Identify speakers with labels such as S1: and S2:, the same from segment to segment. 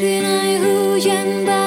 S1: Rinai hujan basahi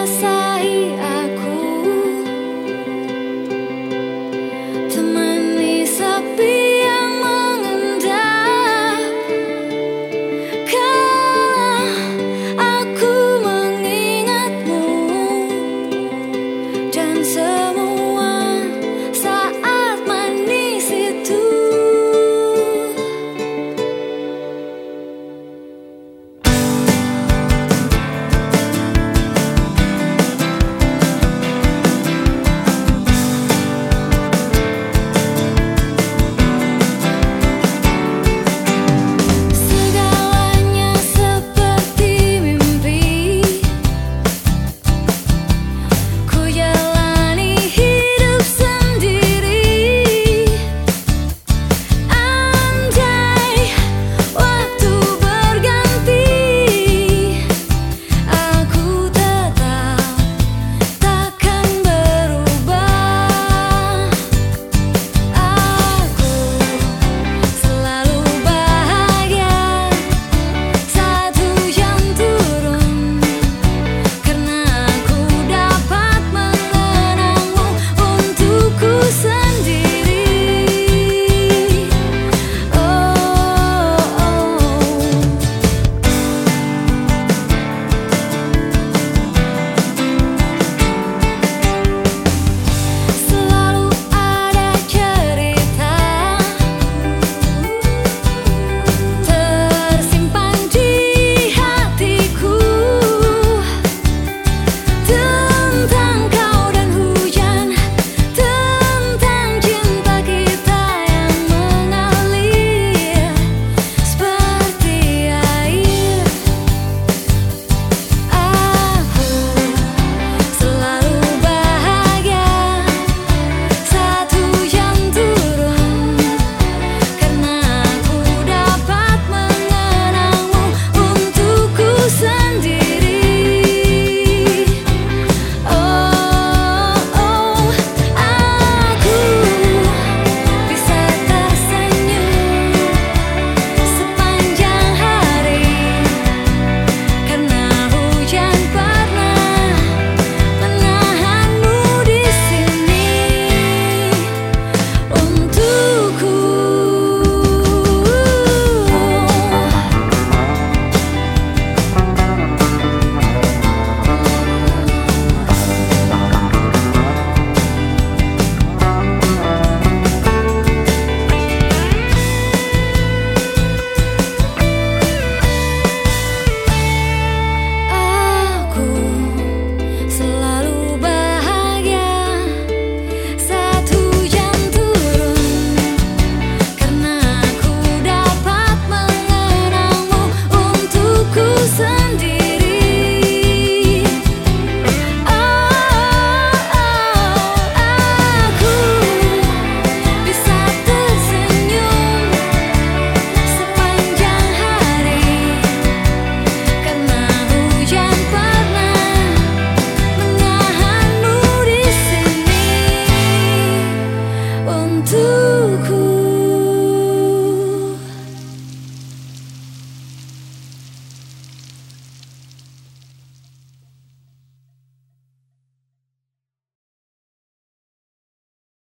S1: to